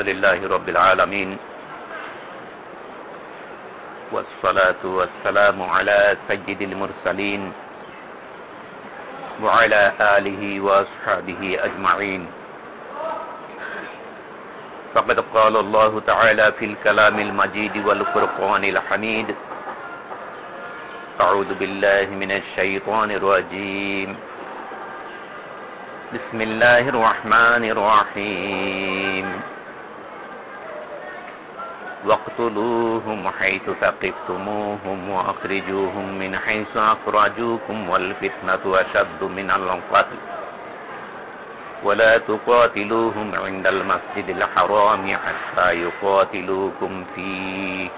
الحمد لله رب العالمين. والصلاة والسلام على سيد المرسلين وعلى آله وأصحابه أجمعين. فقد قال الله تعالى في الكلام المجيد والفرقان الحميد أعوذ بالله من الشيطان الرجيم. بسم الله الرحمن الرحيم. واقتلوهم حيث ثقفتموهم واخرجوهم من حيث اخرجوكم والفتنه اشد من القتل ولا تقاتلوهم عند المسجد الحرام حتى يقاتلوكم فيه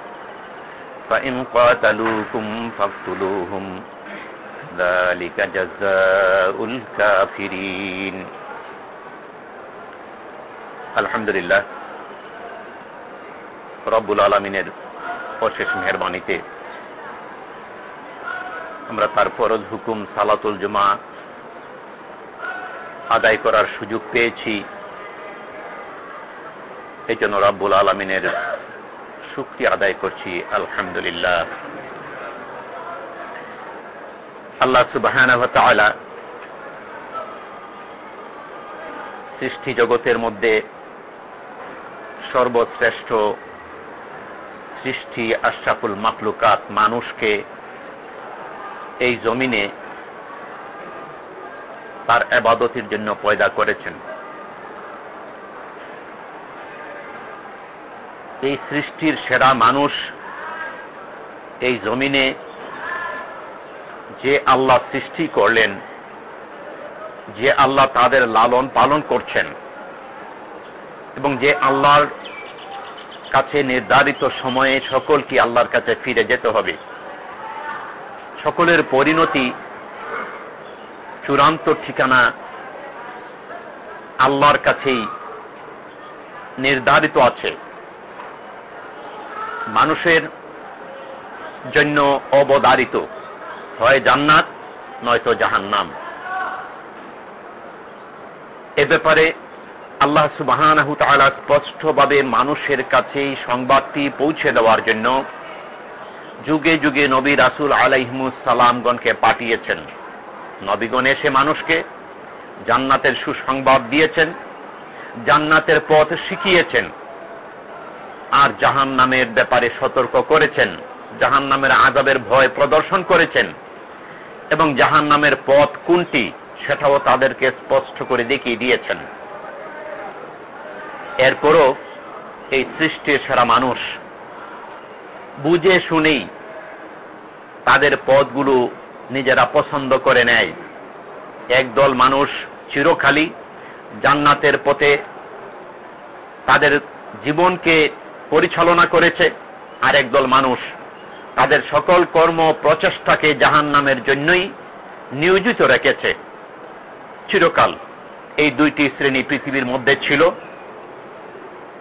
فان قاتلوكم فاقتلوهم ذلك جزاء الكافرين. الحمد لله. রব্বুল আলমিনের অশেষ মেহরবানিতে আমরা তার ফরজ হুকুম সালাতুল জমা আদায় করার সুযোগ পেয়েছি। এই জন্য রব্বুল আলমিনের শুক্তি আদায় করছি। আলহামদুলিল্লাহ। আল্লাহ সুবাহ সৃষ্টি জগতের মধ্যে সর্বশ্রেষ্ঠ সৃষ্টি আশরাফুল মাকলুকাত মানুষকে এই জমিনে তার আবাদতির জন্য পয়দা করেছেন। এই সৃষ্টির সেরা মানুষ এই জমিনে যে আল্লাহ সৃষ্টি করলেন, যে আল্লাহ তাদের লালন পালন করছেন এবং যে আল্লাহর কাছে নির্ধারিত সময়ে সকলকে আল্লাহর কাছে ফিরে যেতে হবে। সকলের পরিণতি চূড়ান্ত ঠিকানা আল্লাহর কাছেই নির্ধারিত আছে। মানুষের জন্য অবদারিত হয় জান্নাত, নয়তো জাহান্নাম। এ ব্যাপারে আল্লাহ সুবাহ স্পষ্টভাবে মানুষের কাছে সংবাদটি পৌঁছে দেওয়ার জন্য যুগে যুগে নবী রাসুল সালামগণকে পাঠিয়েছেন। নবীগণ এসে মানুষকে জান্নাতের সুসংবাদ দিয়েছেন, জান্নাতের পথ শিখিয়েছেন আর জাহান নামের ব্যাপারে সতর্ক করেছেন জাহান নামের আজাবের ভয় প্রদর্শন করেছেন এবং জাহান নামের পথ কোনটি সেটাও তাদেরকে স্পষ্ট করে দেখিয়ে দিয়েছেন। এরপরও এই সৃষ্টির সারা মানুষ বুঝে শুনেই তাদের পথগুলো নিজেরা পছন্দ করে নেয়। একদল মানুষ চিরখালি জান্নাতের পথে তাদের জীবনকে পরিচালনা করেছে। আর একদল মানুষ তাদের সকল কর্ম প্রচেষ্টাকে জাহান নামের জন্যই নিয়োজিত রেখেছে। চিরকাল এই দুইটি শ্রেণি পৃথিবীর মধ্যে ছিল।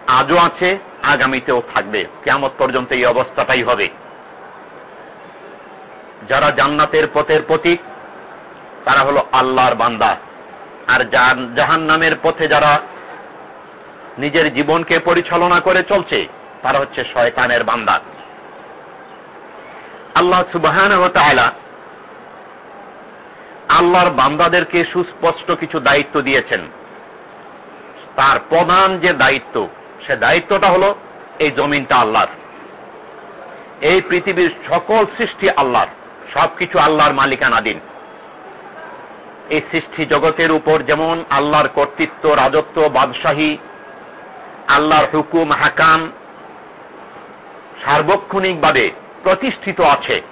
আজও আছে, আগামীতেও থাকবে। কেমন পর্যন্ত এই অবস্থাটাই হবে। যারা জান্নাতের পথের প্রতীক, তারা হলো আল্লাহর বান্দা। আর জাহান নামের পথে যারা নিজের জীবনকে পরিচালনা করে চলছে, তারা হচ্ছে শয়তানের বান্দা। আল্লাহ সুবাহান আল্লাহর বান্দাদেরকে সুস্পষ্ট কিছু দায়িত্ব দিয়েছেন। তার প্রধান যে দায়িত্ব সে দায়িত্বটা হলো এই জমিনটা আল্লাহর। এই পৃথিবীর সকল সৃষ্টি আল্লাহর, সবকিছু আল্লাহর মালিকানাধীন। এই সৃষ্টি জগতের উপর যেমন আল্লাহর কর্তৃত্ব, রাজত্ব, বাদশাহী, আল্লাহর হুকুম, হাকাম সার্বক্ষণিকভাবে প্রতিষ্ঠিত আছে।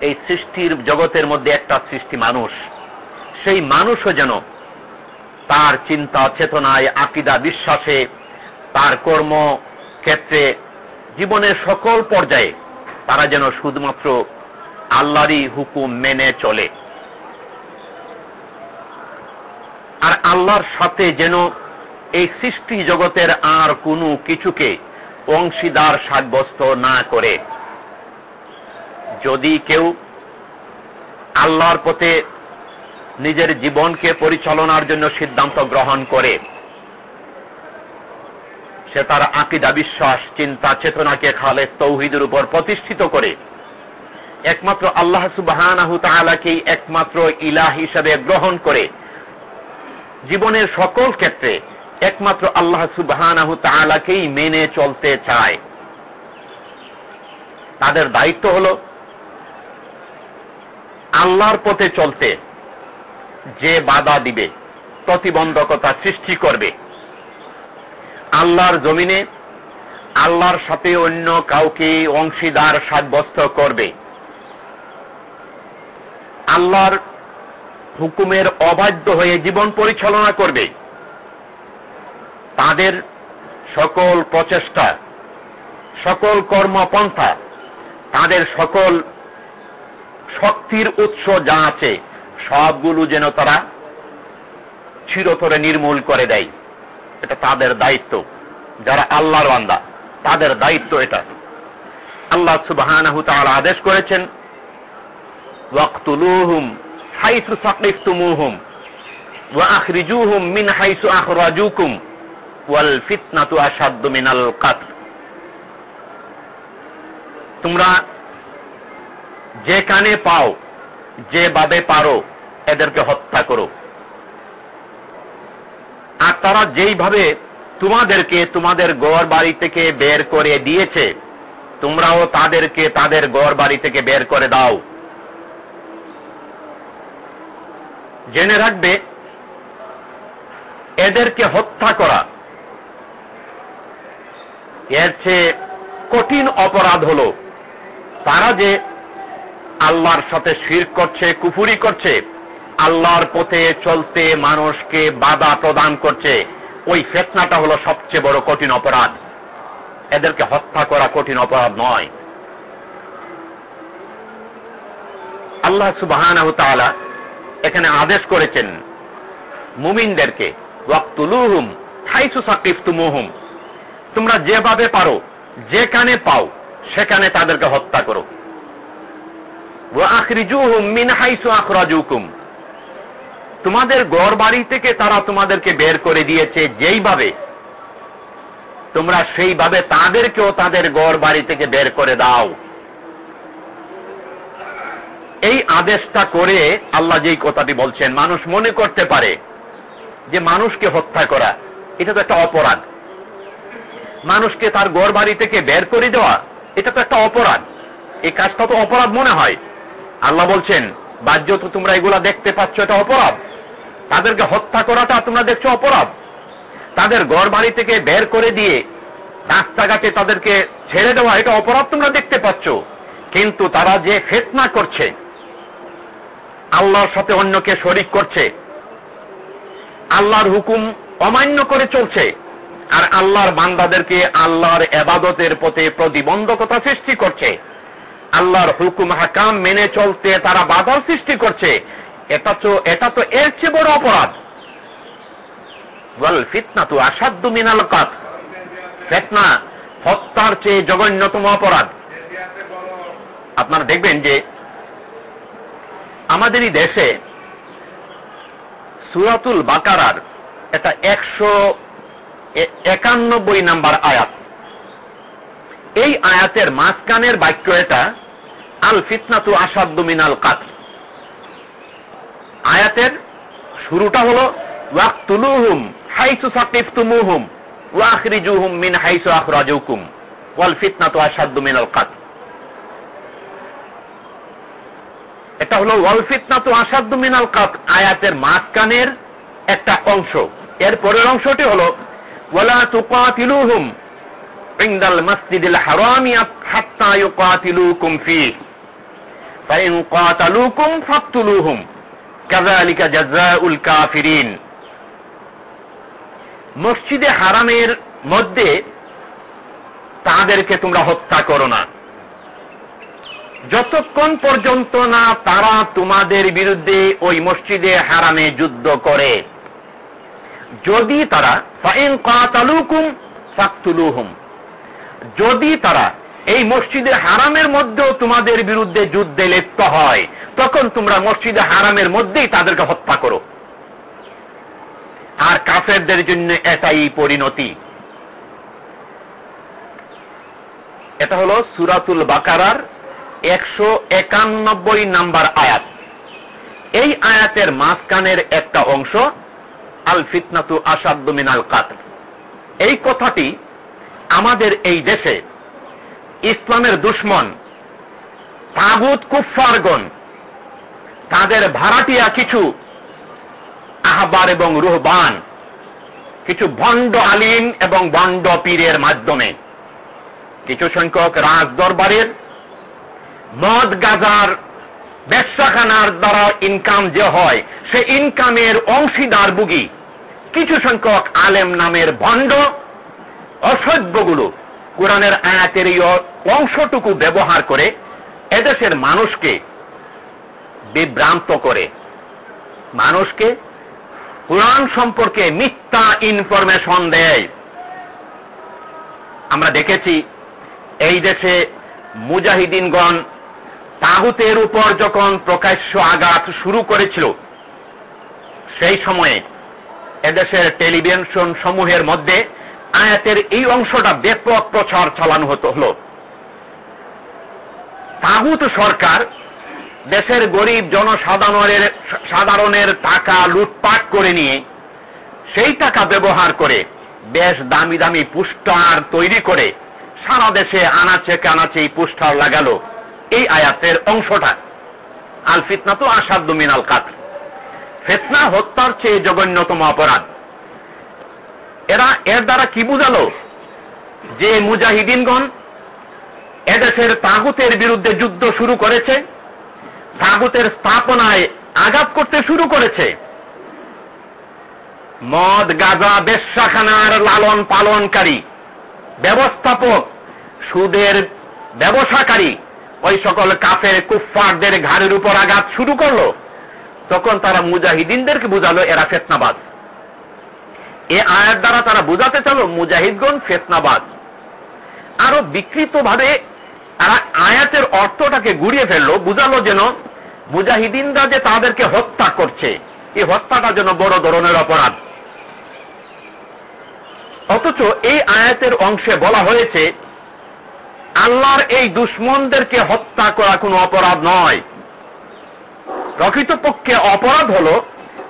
এই সৃষ্টির জগতের মধ্যে একটা সৃষ্টি মানুষ, সেই মানুষও যেন তার চিন্তা, চেতনায়, আকিদা, বিশ্বাসে তার কর্ম ক্ষেত্রে জীবনের সকল পর্যায়ে তারা যেন শুধুমাত্র আল্লাহরই হুকুম মেনে চলে। আর আল্লাহর সাথে যেন এই সৃষ্টি জগতের আর কোনো কিছুকে অংশীদার সাব্যস্ত না করে। যদি কেউ আল্লাহর পথে নিজের জীবনকে পরিচালনার জন্য সিদ্ধান্ত গ্রহণ করে। সে তার আকিদা, বিশ্বাস, চিন্তা, চেতনাকে খালে তৌহিদের উপর প্রতিষ্ঠিত করে। একমাত্র আল্লাহ সুবাহান একমাত্র ইলাহ হিসাবে গ্রহণ করে। জীবনের সকল ক্ষেত্রে একমাত্র আল্লাহ সুবাহান মেনে চলতে চায়। তাদের দায়িত্ব হল আল্লাহর পথে চলতে। যে বাধা দিবে, প্রতিবন্ধকতা সৃষ্টি করবে। আল্লাহর জমিনে, আল্লাহর সাথে অন্য কাউকে অংশীদার সাব্যস্ত করবে। আল্লাহর হুকুমের অবাধ্য হয়ে জীবন পরিচালনা করবে। তাদের সকল প্রচেষ্টা, সকল কর্মপন্থা, তাদের সকল শক্তির উৎস যা আছে সবগুলো যেন তারা চিরতরে নির্মূল করে দেয়। এটা তাদের দায়িত্ব। যারা আল্লাহর বান্দা, তাদের দায়িত্ব এটা। আল্লাহ সুবাহ আদেশ করেছেন, ওয়াক্তুলুহুম হাইসু সাকিফতুমুহুম তোমরা যে কানে পাও যে ভাবে পারো, এদেরকে হত্যা করো। আর তারা যেইভাবে তোমাদেরকে তোমাদের গড় বাড়ি থেকে বের করে দিয়েছে, তোমরাও তাদেরকে তাদের গড় বাড়ি থেকে বের করে দাও। জেনে রাখবে, এদেরকে হত্যা করা, এর চেয়ে কঠিন অপরাধ হল, তারা যে আল্লাহর সাথে শির করছে, কুফুরি করছে, আল্লাহর পথে চলতে মানুষকে বাধা প্রদান করছে। ওই ফেতনাটা হলো সবচেয়ে বড় কঠিন অপরাধ। এদেরকে হত্যা করা কঠিন অপরাধ নয়। আল্লাহ সুবাহ এখানে আদেশ করেছেন মুমিনদেরকে, ওয়াক্তুলুহুম হাইসু তোমরা যেভাবে পারো, যেখানে পাও, সেখানে তাদেরকে হত্যা করো। তোমাদের গড় বাড়ি থেকে তারা তোমাদেরকে বের করে দিয়েছে যেইভাবে। তোমরা সেইভাবে তাদেরকেও তাদের গড় বাড়ি থেকে বের করে দাও। এই আদেশটা করে আল্লাহ যেই কথাটি বলছেন, মানুষ মনে করতে পারে যে মানুষকে হত্যা করা, এটা তো একটা অপরাধ। মানুষকে তার ঘর বাড়ি থেকে বের করে দেওয়া, এটা তো একটা অপরাধ। এই কাজটা তো অপরাধ মনে হয়। আল্লাহ বলছেন, বাহ্য তো তোমরা এগুলা দেখতে পাচ্ছ, এটা অপরাধ। তাদেরকে হত্যা করাটা তোমরা দেখছ অপরাধ। তাদের ঘর বাড়ি থেকে বের করে দিয়ে রাস্তাঘাটে তাদেরকে ছেড়ে দেওয়া, এটা অপরাধ তোমরা দেখতে পাচ্ছ। কিন্তু তারা যে ফেতনা করছে, আল্লাহর সাথে অন্যকে শরিক করছে, আল্লাহর হুকুম অমান্য করে চলছে, আর আল্লাহর বান্দাদেরকে আল্লাহর এবাদতের পথে প্রতিবন্ধকতা সৃষ্টি করছে। আল্লাহর হুকুম হাকাম মেনে চলতে তারা বাধার সৃষ্টি করছে। এটা তো এটা তো এর চেয়ে বড় অপরাধ। ওয়াল ফিতনা তো আসাধ্য মিনাল কাত। ফেতনা, হত্যার চেয়ে জঘন্যতম অপরাধ। আপনারা দেখবেন যে আমাদেরই দেশে সুরাতুল বাকারার এটা একশো একানব্বই নাম্বার আয়াত। এই আয়াতের মাঝখানের বাক্য এটা আল ফিতনাতু আসাদ্দ মিনাল কাত আয়াতের শুরুটা হলো, ওয়াক্তুলুহুম হাইসু সাকিফতুমুহুম, ওয়াখরিজুহুম মিন হাইসু আখরাজুকুম ওয়াল ফিতনাতু আসাদ্দ মিনাল কাত এটা হলো ওয়াল ফিতনাতু আসাদ্দ মিনাল কাত আয়াতের মাঝখানের একটা অংশ। এর পরের অংশটি হলো, ওয়ালা তুকাতিলুহুম ইনদাল মাসজিদিল হারামি হাত্তা ইউকাতিলুকুম ফীহ। মসজিদে হারামের মধ্যে তাদেরকে তোমরা হত্যা করো না। যতক্ষণ পর্যন্ত না তারা তোমাদের বিরুদ্ধে ওই মসজিদে হারামে যুদ্ধ করে। যদি তারা ফাইন কাতালুকুম ফাকতুলুহুম যদি তারা এই মসজিদে হারামের মধ্যেও তোমাদের বিরুদ্ধে যুদ্ধে লিপ্ত হয়। তখন তোমরা মসজিদে হারামের মধ্যেই তাদেরকে হত্যা করো। আর কাফেরদের জন্য এটাই পরিণতি। এটা হলো সুরাতুল বাকারার একশো একানব্বই নাম্বার আয়াত। এই আয়াতের মাঝখানের একটা অংশ আল ফিতনাতু আসাদ্দ মিনাল কাত এই কথাটি আমাদের এই দেশে ইসলামের দুশ্মন, তাগুত কুফারগণ তাদের ভাড়াটিয়া কিছু আহবার এবং রুহবান, কিছু ভণ্ড আলিম এবং বন্ড পীরের মাধ্যমে, কিছু সংখ্যক রাজ দরবারের মদ গাজার ব্যবসাখানার দ্বারা ইনকাম যে হয়, সে ইনকামের অংশীদার বুগি, কিছু সংখ্যক আলেম নামের ভণ্ড, অসভ্যগুলো, কোরআনের আয়াতের অংশটুকু ব্যবহার করে এদেশের মানুষকে বিভ্রান্ত করে। মানুষকে কোরআন সম্পর্কে মিথ্যা ইনফরমেশন দেয়। আমরা দেখেছি, এই দেশে মুজাহিদিনগণ তাহুতের উপর যখন প্রকাশ্য আঘাত শুরু করেছিল, সেই সময়ে এদেশের টেলিভিশন সমূহের মধ্যে আয়াতের এই অংশটা ব্যাপক প্রচার চালানো হতো হল। তাহুত সরকার দেশের গরিব জনসাধারণের সাধারণের টাকা লুটপাট করে নিয়ে সেই টাকা ব্যবহার করে বেশ দামি দামি পুস্টার তৈরি করে সারা দেশে আনাচে কানাচে এই পুস্টার লাগালো এই আয়াতের অংশটা। আল ফিতনা তো আসাধ্য মিনাল কাত ফেতনা হত্যার চেয়ে জঘন্যতম অপরাধ। এরা এর দ্বারা কি বুঝালো? যে মুজাহিদিনগণ এদেশের তাগুতের বিরুদ্ধে যুদ্ধ শুরু করেছে, তাগুতের স্থাপনায় আঘাত করতে শুরু করেছে। মদ, গাজা বেশাখানার লালন পালনকারী, ব্যবস্থাপক, সুদের ব্যবসাকারী, ওই সকল কাফের কুফফারদের ঘাড়ের উপর আঘাত শুরু করল। তখন তারা মুজাহিদিনদেরকে বুঝালো, এরা ফেতনাবাদ এ আয়ার দ্বারা তারা বুঝাতে চাল, মুজাহিদগণ ফেতনাবাদ আরও বিকৃত ভাবে তারা আয়াতের অর্থটাকে গুড়িয়ে ফেলল, বুঝালো যেন মুজাহিদিনরা যে তাদেরকে হত্যা করছে। এই হত্যাটা যেন বড় ধরনের অপরাধ। অথচ এই আয়াতের অংশে বলা হয়েছে, আল্লাহর এই দুশ্মনদেরকে হত্যা করা কোনো অপরাধ নয়। প্রকৃতপক্ষে অপরাধ হলো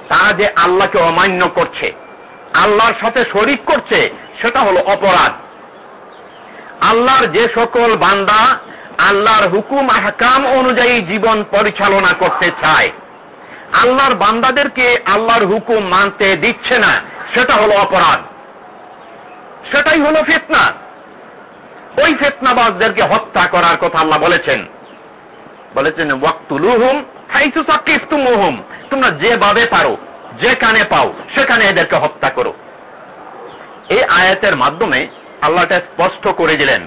তারা যে আল্লাহকে অমান্য করছে। আল্লাহর সাথে শরিক করছে, সেটা হলো অপরাধ। আল্লাহর যে সকল বান্দা আল্লাহর হুকুম আহকাম অনুযায়ী জীবন পরিচালনা করতে চায়। আল্লাহর বান্দাদেরকে আল্লাহর হুকুম মানতে দিচ্ছে না, সেটা হলো অপরাধ। সেটাই হলো ফেতনা। ওই ফেতনাবাজদেরকে হত্যা করার কথা আল্লাহ বলেছেন। বলেছেন, ওয়াক্তুলুহুম হাইসু সাকিফতুমুহুম তোমরা যেভাবে পারো, যেখানে পাও, সেখানে এদেরকে হত্যা করো। এই আয়াতের মাধ্যমে আল্লাহটা স্পষ্ট করে দিলেন।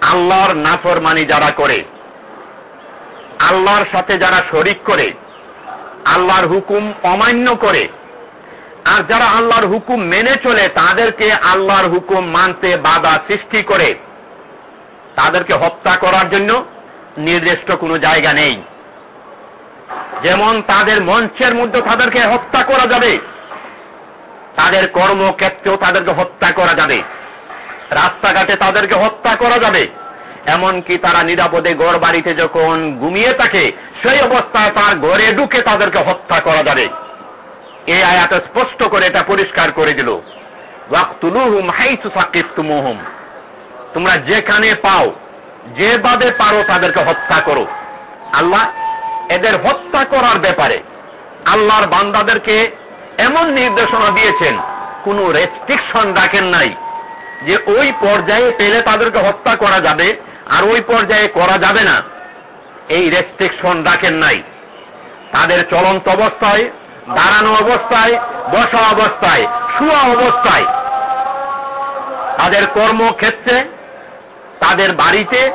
আল্লাহর নাফরমানি যারা করে, আল্লাহর সাথে যারা শরিক করে, আল্লাহর হুকুম অমান্য করে, আর যারা আল্লাহর হুকুম মেনে চলে, তাদেরকে আল্লাহর হুকুম মানতে বাধা সৃষ্টি করে, তাদেরকে হত্যা করার জন্য নির্দিষ্ট কোনো জায়গা নেই। যেমন তাদের মঞ্চের মধ্যে তাদেরকে হত্যা করা যাবে তাদের কর্মক্ষেত্রেও তাদেরকে হত্যা করা যাবে। রাস্তাঘাটে তাদেরকে হত্যা করা যাবে। এমনকি তারা নিরাপদে গড় বাড়িতে যখন ঘুমিয়ে থাকে, সেই অবস্থায় তার ঘরে ঢুকে তাদেরকে হত্যা করা যাবে। এই আয়াত স্পষ্ট করে এটা পরিষ্কার করে দিল। তোমরা যেখানে পাও, যেভাবে পারো তাদেরকে হত্যা করো। আল্লাহ এদের হত্যা করার ব্যাপারে আল্লাহর বান্দাদেরকে এমন নির্দেশনা দিয়েছেন, কোন রেস্ট্রিকশন রাখেন নাই, যে ওই পর্যায়ে পেলে তাদেরকে হত্যা করা যাবে, আর ওই পর্যায়ে করা যাবে না। এই রেস্ট্রিকশন রাখেন নাই। তাদের চলন্ত অবস্থায়, দাঁড়ানো অবস্থায়, বসা অবস্থায়, শুয়া অবস্থায়। তাদের কর্মক্ষেত্রে, তাদের বাড়িতে,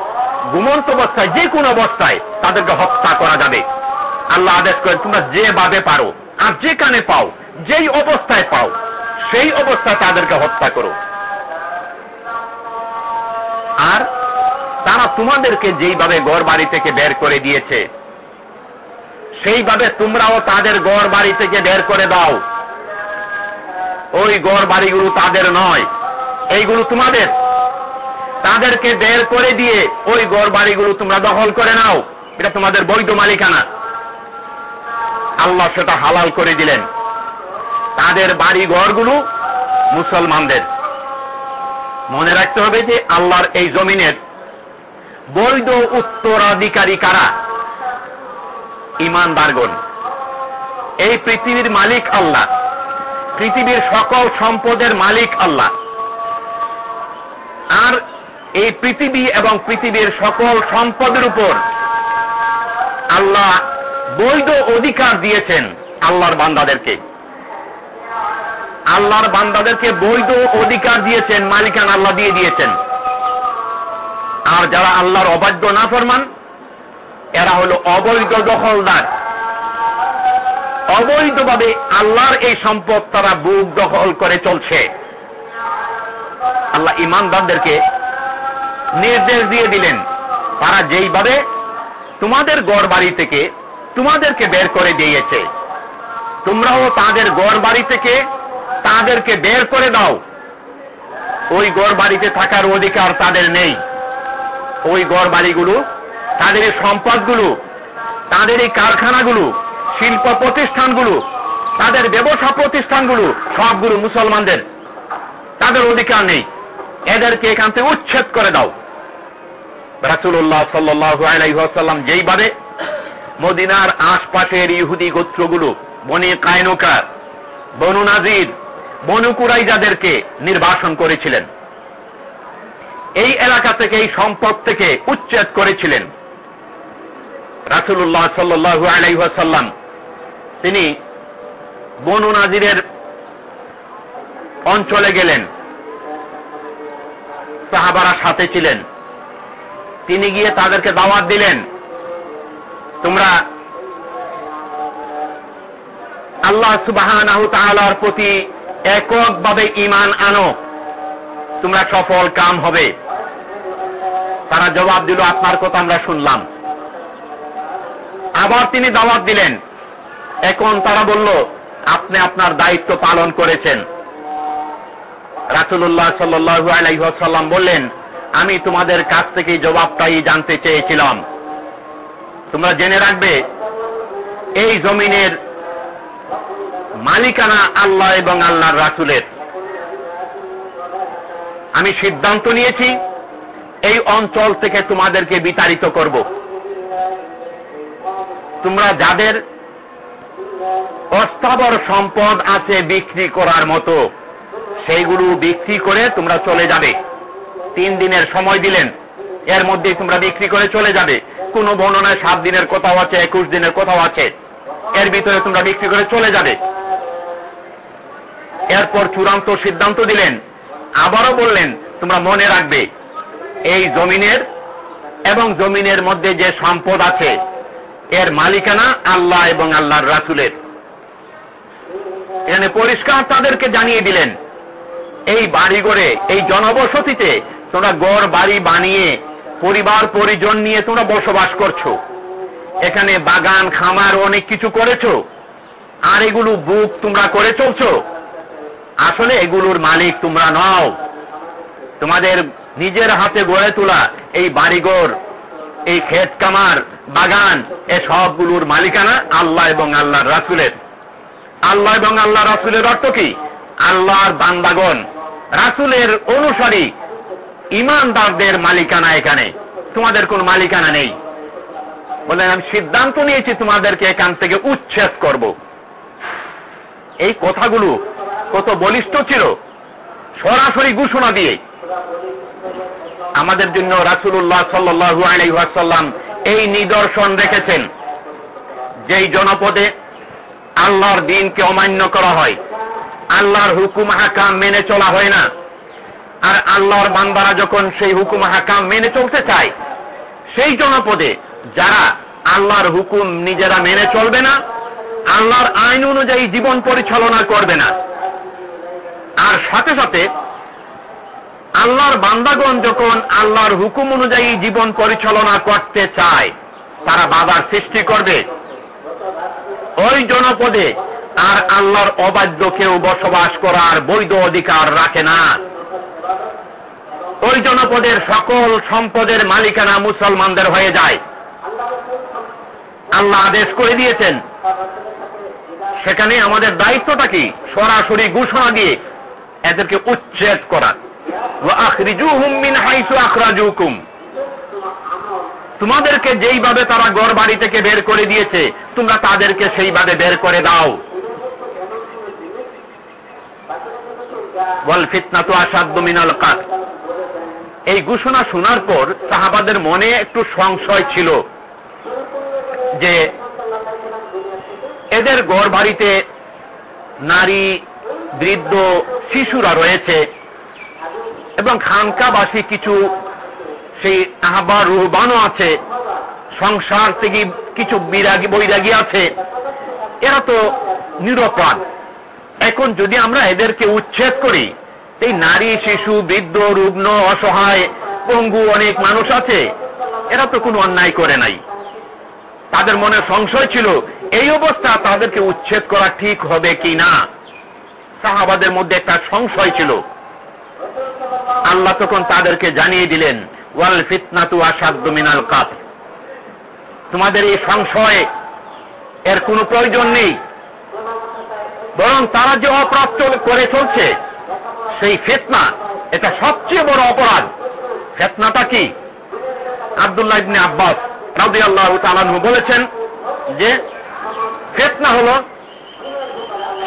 ঘুমন্ত অবস্থায়, যে কোনো অবস্থায় তাদেরকে হত্যা করা যাবে। আল্লাহ আদেশ করে তোমরা যেভাবে পারো, আর যেখানে পাও যেই অবস্থায় পাও, সেই অবস্থায় তাদেরকে হত্যা করো। আর তারা তোমাদেরকে যেইভাবে গড় বাড়ি থেকে বের করে দিয়েছে, সেইভাবে তোমরাও তাদের গড় বাড়ি থেকে বের করে দাও। ওই গড় বাড়িগুলো তাদের নয়, এইগুলো তোমাদের। তাদেরকে বের করে দিয়ে ওই গড় বাড়িগুলো তোমরা দখল করে নাও। এটা তোমাদের বৈধ মালিকানা। আল্লাহ সেটা হালাল করে দিলেন। তাদের বাড়ি ঘরগুলো মুসলমানদের। মনে রাখতে হবে যে আল্লাহর এই জমিনের বৈধ উত্তরাধিকারী কারা? ইমানদারগণ। এই পৃথিবীর মালিক আল্লাহ। পৃথিবীর সকল সম্পদের মালিক আল্লাহ। আর এই পৃথিবী এবং পৃথিবীর সকল সম্পদের উপর আল্লাহ বৈধ অধিকার দিয়েছেন আল্লাহর বান্দাদেরকে। আল্লাহর বান্দাদেরকে বৈধ অধিকার দিয়েছেন, মালিকান আল্লাহ দিয়ে দিয়েছেন। আর যারা আল্লাহর অবাধ্য না ফরমান এরা হলো অবৈধ দখলদার। অবৈধভাবে আল্লাহর এই সম্পদ তারা বুক দখল করে চলছে। আল্লাহ ইমানদারদেরকে নির্দেশ দিয়ে দিলেন, তারা যেইভাবে তোমাদের গড় বাড়ি থেকে তোমাদেরকে বের করে দিয়েছে, তোমরাও তাদের গড় বাড়ি থেকে তাদেরকে বের করে দাও। ওই গড় বাড়িতে থাকার অধিকার তাদের নেই। ওই গড় বাড়িগুলো তাদের এই সম্পদগুলো, তাদের এই কারখানাগুলো, শিল্প প্রতিষ্ঠানগুলো, তাদের ব্যবসা প্রতিষ্ঠানগুলো, সবগুলো মুসলমানদের। তাদের অধিকার নেই। এদেরকে এখান থেকে উচ্ছেদ করে দাও। রাসুল্লাহ সাল্লু যেইভাবে মদিনার আশপাশের ইহুদি গোত্রগুলো, বনে কায়নকা, বনু নাজির বনু কুরাইজাদেরকে নির্বাসন করেছিলেন। এই এলাকা থেকে, এই সম্পদ থেকে উচ্ছেদ করেছিলেন। রাসুল্লাহ সাল্লু আলাইসাল্লাম তিনি বনু নাজিরের অঞ্চলে গেলেন। সাহাবারা সাথে ছিলেন। তিনি গিয়ে তাদেরকে দাওয়াত দিলেন, তোমরা আল্লাহ সুবাহ প্রতি এককভাবে ইমান আনো। তোমরা সফল কাম হবে। তারা জবাব দিল, আপনার কথা আমরা শুনলাম। আবার তিনি দাওয়াত দিলেন। এখন তারা বলল, আপনি আপনার দায়িত্ব পালন করেছেন। রাসুল্লাহ সাল্লু আলাইসাল্লাম বললেন, আমি তোমাদের কাছ থেকে জবাবটাই জানতে চেয়েছিলাম। তোমরা জেনে রাখবে, এই জমিনের মালিকানা আল্লাহ এবং আল্লাহর রাসুলের। আমি সিদ্ধান্ত নিয়েছি, এই অঞ্চল থেকে তোমাদেরকে বিতাড়িত করব। তোমরা যাদের অস্থাবর সম্পদ আছে বিক্রি করার মতো, সেইগুলো বিক্রি করে তোমরা চলে যাবে। তিন দিনের সময় দিলেন, এর মধ্যেই তোমরা বিক্রি করে চলে যাবে। কোন বর্ণনায় সাত দিনের কোথাও আছে, একুশ দিনের কোথাও আছে। এর ভিতরে তোমরা বিক্রি করে চলে যাবে। এরপর চূড়ান্ত সিদ্ধান্ত দিলেন। আবারও বললেন, তোমরা মনে রাখবে, এই জমিনের এবং জমিনের মধ্যে যে সম্পদ আছে, এর মালিকানা আল্লাহ এবং আল্লাহর রাসুলের। এখানে পরিষ্কার তাদেরকে জানিয়ে দিলেন, এই বাড়ি গড়ে এই জনবসতিতে তোমরা গড় বাড়ি বানিয়ে, পরিবার, পরিজন নিয়ে তোমরা বসবাস করছ। এখানে বাগান, খামার, অনেক কিছু করেছ। আর এগুলো বুক তোমরা করে চলছো। আসলে এগুলোর মালিক তোমরা নও। তোমাদের নিজের হাতে গড়ে তোলা এই বাড়িঘর, এই ক্ষেত কামার বাগান, এ সবগুলোর মালিকানা আল্লাহ এবং আল্লাহর রাসুলের। আল্লাহ এবং আল্লাহ রাসুলের অর্থ কি? আল্লাহর বান্দাগণ, রাসুলের অনুসারী, ইমানদারদের মালিকানা এখানে। তোমাদের কোন মালিকানা নেই। বললেন আমি সিদ্ধান্ত নিয়েছি তোমাদেরকে এখান থেকে উচ্ছেদ করব। এই কথাগুলো কত বলিষ্ঠ ছিল, সরাসরি ঘোষণা দিয়ে। আমাদের জন্য রাসুল্লাহ সাল্লু আলাইসাল্লাম এই নিদর্শন রেখেছেন, যেই জনপদে আল্লাহর দিনকে অমান্য করা হয়। আল্লাহর হুকুম হাকাম মেনে চলা হয় না। আর আল্লাহর বান্দারা যখন সেই হুকুম হাকাম মেনে চলতে চায়, সেই জনপদে যারা আল্লাহর হুকুম নিজেরা মেনে চলবে না, আল্লাহর আইন অনুযায়ী জীবন পরিচালনা করবে না। আর সাথে সাথে আল্লাহর বান্দাগণ যখন আল্লাহর হুকুম অনুযায়ী জীবন পরিচালনা করতে চায়, তারা বাবার সৃষ্টি করবে। ওই জনপদে আর আল্লাহর অবাধ্য কেউ বসবাস করার বৈধ অধিকার রাখে না। ওই জনপদের সকল সম্পদের মালিকানা মুসলমানদের হয়ে যায়। আল্লাহ আদেশ করে দিয়েছেন। সেখানে আমাদের দায়িত্বটা কি? সরাসরি ঘোষণা দিয়ে এদেরকে উচ্ছেদ করা তোমাদেরকে যেইভাবে তারা গড় বাড়ি থেকে বের করে দিয়েছে, তোমরা তাদেরকে সেইভাবে বের করে দাও। বল ফিতনা তো আসাধ্য মিনাল কাত। এই ঘোষণা শোনার পর সাহাবাদের মনে একটু সংশয় ছিল যে এদের গড় বাড়িতে নারী বৃদ্ধ শিশুরা রয়েছে এবং খানকাবাসী কিছু সেই আহবার রুহবানও আছে, সংসার থেকে কিছু বিরাগী বৈরাগী আছে, এরা তো নিরপরাধ। এখন যদি আমরা এদেরকে উচ্ছেদ করি, এই নারী, শিশু, বৃদ্ধ, রুগ্ন, অসহায়, পঙ্গু অনেক মানুষ আছে, এরা তো কোনো অন্যায় করে নাই। তাদের মনে সংশয় ছিল, এই অবস্থা তাদেরকে উচ্ছেদ করা ঠিক হবে কি না? সাহাবাদের মধ্যে একটা সংশয় ছিল। আল্লাহ তখন তাদেরকে জানিয়ে দিলেন, ওয়াল ফিতনাতু আসাদ্দ মিনাল কাপ তোমাদের এই সংশয় এর কোনো প্রয়োজন নেই। বরং তারা যে অপ্রাপ্ত করে চলছে, সেই ফেতনা, এটা সবচেয়ে বড় অপরাধ। ফেতনাটা কি? আবদুল্লাহ ইবনে আব্বাস রাউদি আল্লাহ তালানহু বলেছেন যে, ফেতনা হল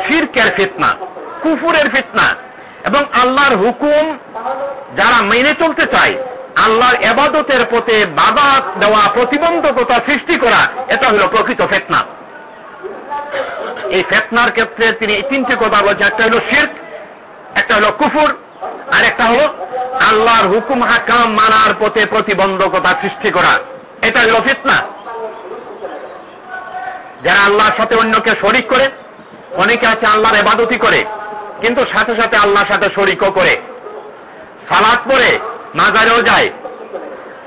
ফিরকের ফিতনা। কুফুরের ফিতনা। এবং আল্লাহর হুকুম যারা মেনে চলতে চায়, আল্লাহর এবাদতের পথে বাধা দেওয়া, প্রতিবন্ধকতা সৃষ্টি করা, এটা হলো প্রকৃত ফেতনা। এই ফেতনার ক্ষেত্রে তিনি তিনটি কথা বলছেন। একটা হলো শির্ক, একটা হলো কুফুর আর একটা হলো আল্লাহর হুকুম হাকাম মানার পথে প্রতিবন্ধকতা সৃষ্টি করা। এটা হলো ফিতনা। যারা আল্লাহর সাথে অন্যকে শরিক করে, অনেকে আছে আল্লাহর এবাদতি করে। কিন্তু সাথে সাথে আল্লাহর সাথে শরিকও করে। সালাদ পরে মাজারেও যায়।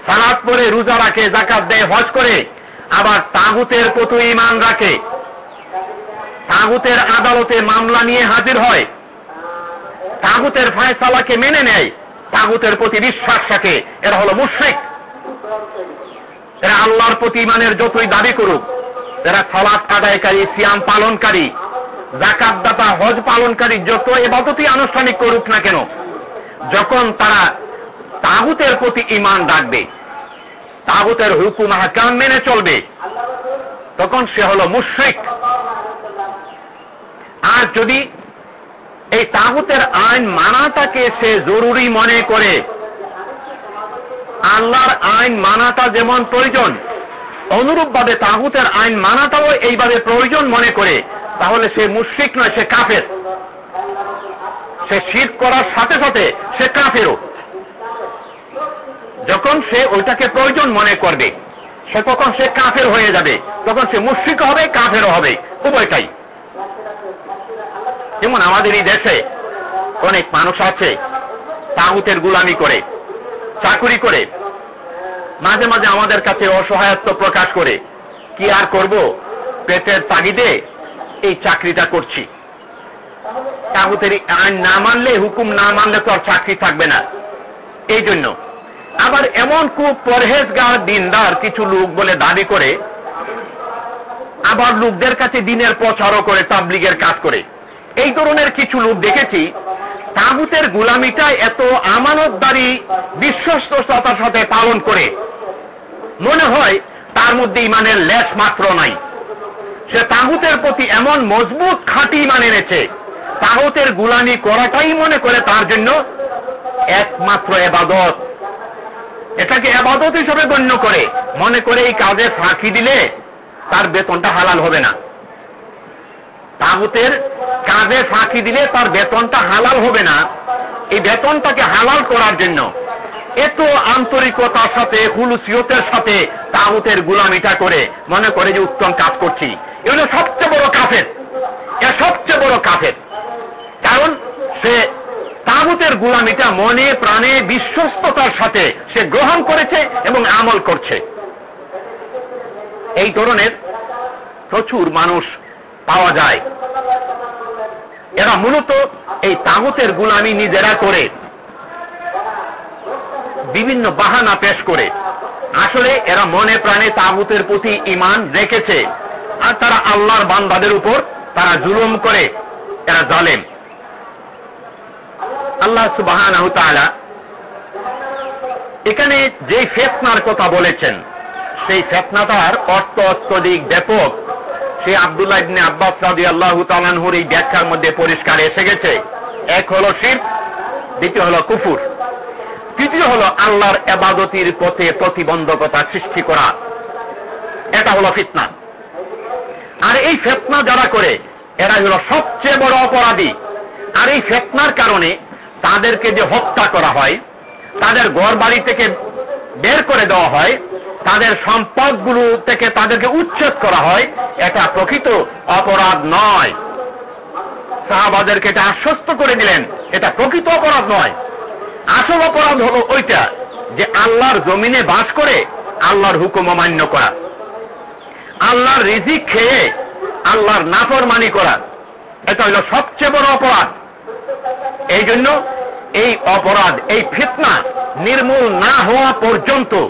সালাদ পরে রোজা রাখে জাকাত দেয়, হজ করে। আবার তাগুতের প্রতি ইমান রাখে। তাগুতের আদালতে মামলা নিয়ে হাজির হয়। তাগুতের ফায়সালাকে মেনে নেয়। তাগুতের প্রতি বিশ্বাস রাখে। এরা হলো মুশ্রিক। এরা আল্লাহর প্রতি ইমানের যতই দাবি করুক, এরা সলাৎ আদায়কারী, সিয়াম পালনকারী। জাকাত দাতা, হজ পালনকারী যত এবাদতই আনুষ্ঠানিক করুক না কেন, যখন তারা তাগুতের প্রতি ইমান রাখবে, তাগুতের হুকুম হাকাম মেনে চলবে, তখন সে হল মুশ্রিক। আর যদি এই তাগুতের আইন মানাটাকে সে জরুরি মনে করে, আল্লাহর আইন মানাটা যেমন প্রয়োজন, অনুরূপভাবে তাগুতের আইন মানাটাও এইভাবে প্রয়োজন মনে করে তাহলে সে মুশ্রিক নয়, সে কাফের। সে শীত করার সাথে সাথে সে কাফেরও। যখন সে ওইটাকে প্রয়োজন মনে করবে, সে তখন সে কাফের হয়ে যাবে। তখন সে মুশ্রিক হবে, কাফেরও হবে। উভয়টাই যেমন আমাদের এই দেশে অনেক মানুষ আছে, তাগুতের গুলামি করে, চাকুরি করে। মাঝে মাঝে আমাদের কাছে অসহায়ত্ব প্রকাশ করে। কি আর করব? পেটের তাগিদে এই চাকরিটা করছি। তাগুতের আইন না মানলে, হুকুম না মানলে তো আর চাকরি থাকবে না। এই জন্য আবার এমন খুব পরহেজগার, দিনদার কিছু লোক বলে দাবি করে, আবার লোকদের কাছে দিনের প্রচারও করে, তাবলিগের কাজ করে। এই ধরনের কিছু লোক দেখেছি তাগুতের গুলামিটা এত আমানতদারি, বিশ্বস্ততার সাথে পালন করে। মনে হয় তার মধ্যে ইমানের লেশ মাত্র নাই। সে তাগুতের প্রতি এমন মজবুত খাঁটি ইমান এনেছে। তাগুতের গুলামি করাটাই মনে করে তার জন্য একমাত্র এবাদত। এটাকে আবাদত হিসেবে গণ্য করে। মনে করে এই কাজে ফাঁকি দিলে তার বেতনটা হালাল হবে না। তাগুতের কাজে ফাঁকি দিলে তার বেতনটা হালাল হবে না। এই বেতনটাকে হালাল করার জন্য এত আন্তরিকতার সাথে, হুলুসিয়তের সাথে তাগুতের গুলামিটা করে মনে করে যে উত্তম কাজ করছি। এগুলো সবচেয়ে বড় কাফের। এ সবচেয়ে বড় কাফের। কারণ সে তাগুতের গুলামিটা মনে, প্রাণে, বিশ্বস্ততার সাথে সে গ্রহণ করেছে এবং আমল করছে। এই ধরনের প্রচুর মানুষ পাওয়া যায়। এরা মূলত এই তাগুতের গুলামি নিজেরা করে। বিভিন্ন বাহানা পেশ করে। আসলে এরা মনে প্রাণে তাগুতের প্রতি ইমান রেখেছে। আর তারা আল্লাহর বান্দাদের উপর তারা জুলুম করে। এরা জালেম। আল্লাহ সুবাহ এখানে যে ফেতনার কথা বলেছেন, সেই ফেতনাটার অর্থ অত্যধিক ব্যাপক। সে আবদুল্লাহ ইবনে আব্বাস রাদি আল্লাহ তালানহুর এই ব্যাখ্যার মধ্যে পরিষ্কার এসে গেছে। এক হলো শিব দ্বিতীয় হল কুফুর। তৃতীয় হলো আল্লাহর এবাদতির পথে প্রতিবন্ধকতা সৃষ্টি করা। এটা হলো ফিতনা। আর এই ফেতনা যারা করে এরা হলো সবচেয়ে বড় অপরাধী। আর এই ফেতনার কারণে তাদেরকে যে হত্যা করা হয়, তাদের ঘর বাড়ি থেকে বের করে দেওয়া হয়, তাদের সম্পদগুলো থেকে তাদেরকে উচ্ছেদ করা হয়, এটা প্রকৃত অপরাধ নয়। সাহাবাদেরকে এটা আশ্বস্ত করে দিলেন, এটা প্রকৃত অপরাধ নয়। আসল অপরাধ হলো ওইটা যে আল্লাহর জমিনে বাস করে আল্লাহর হুকুম অমান্য করা। আল্লাহর রিজিক খেয়ে আল্লাহর নাফরমানি করা। এটা হলো সবচেয়ে বড় অপরাধ। এই জন্য এই অপরাধ, এই ফিতনা নির্মূল না হওয়া পর্যন্ত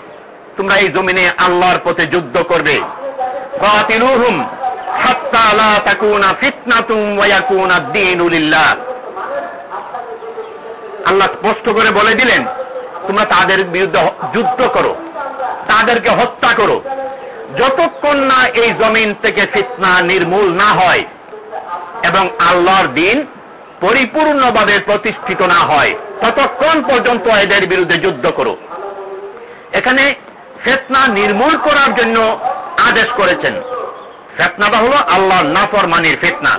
তোমরা এই জমিনে আল্লাহর পথে যুদ্ধ করবে। আল্লাহ স্পষ্ট করে বলে দিলেন, তোমরা তাদের বিরুদ্ধে যুদ্ধ করো, তাদেরকে হত্যা করো। যতক্ষণ না এই জমিন থেকে ফিতনা নির্মূল না হয় এবং আল্লাহর দিন পরিপূর্ণভাবে প্রতিষ্ঠিত না হয়, ততক্ষণ পর্যন্ত এদের বিরুদ্ধে যুদ্ধ করো। এখানে ফেতনা নির্মূল করার জন্য আদেশ করেছেন। ফেতনাটা হল আল্লাহর নাফরমানির ফেতনা।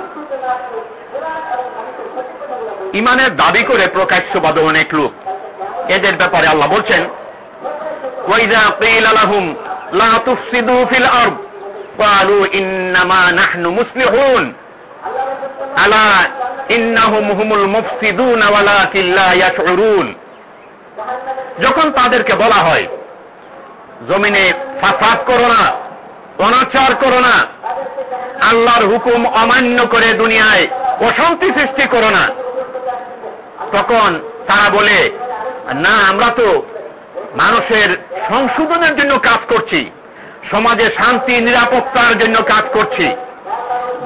ইমানের দাবি করে প্রকাশ্যবাদ অনেক লোক। এদের ব্যাপারে আল্লাহ বলছেন যখন তাদেরকে বলা হয়, জমিনে ফাসাদ করো না, অনাচার করো না, আল্লাহর হুকুম অমান্য করে দুনিয়ায় অশান্তি সৃষ্টি করো না তখন তারা বলে, না, আমরা তো মানুষের সংশোধনের জন্য কাজ করছি, সমাজে শান্তি, নিরাপত্তার জন্য কাজ করছি,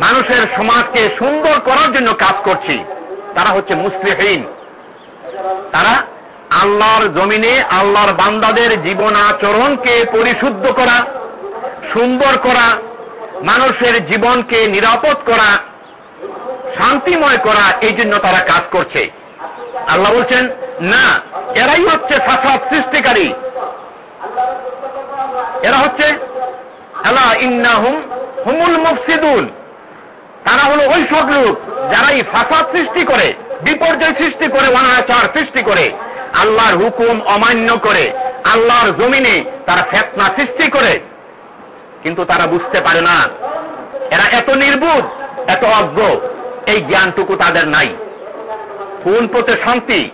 মানুষের সমাজকে সুন্দর করার জন্য কাজ করছি। তারা হচ্ছে মুসলিহীন। তারা আল্লাহর জমিনে, আল্লাহর বান্দাদের জীবন আচরণকে পরিশুদ্ধ করা, সুন্দর করা, মানুষের জীবনকে নিরাপদ করা, শান্তিময় করা, এই জন্য তারা কাজ করছে। আল্লাহ বলছেন, না, এরাই হচ্ছে ফাসাদ সৃষ্টিকারী। এরা হচ্ছে আল্লাহ ইন্নাহুম হুমুল মুফসিদুল তারা হলো ওই সব লোক যারা এই ফাসাদ সৃষ্টি করে, বিপর্যয় সৃষ্টি করে, অনাচার সৃষ্টি করে, আল্লাহর হুকুম অমান্য করে, আল্লাহর জমিনে তারা ফেতনা সৃষ্টি করে। কিন্তু তারা বুঝতে পারে না, এরা এত নির্বুধ, এত অজ্ঞ, এই জ্ঞানটুকু তাদের নাই। কোন পথে শান্তি।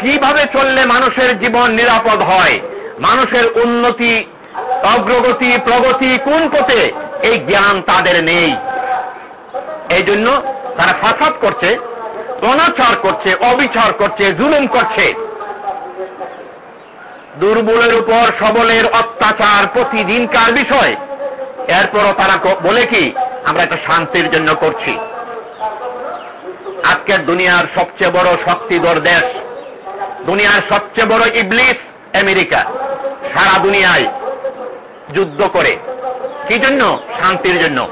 কীভাবে চললে মানুষের জীবন নিরাপদ হয়? মানুষের উন্নতি, অগ্রগতি, প্রগতি কোন পথে? এই জ্ঞান তাদের নেই। এই জন্য তারা ফাসাদ করছে, অনাচার করছে, অবিচার করছে, জুলুম করছে। দুর্বলের উপর সবলের অত্যাচার প্রতিদিনকার বিষয়। এরপরও তারা বলে কি, আমরা একটা শান্তির জন্য করছি। আজকের দুনিয়ার সবচেয়ে বড় শক্তিধর দেশ, দুনিয়ার সবচেয়ে বড় ইবলিস আমেরিকা, সারা দুনিয়ায় যুদ্ধ করে। কি জন্য? শান্তির জন্য।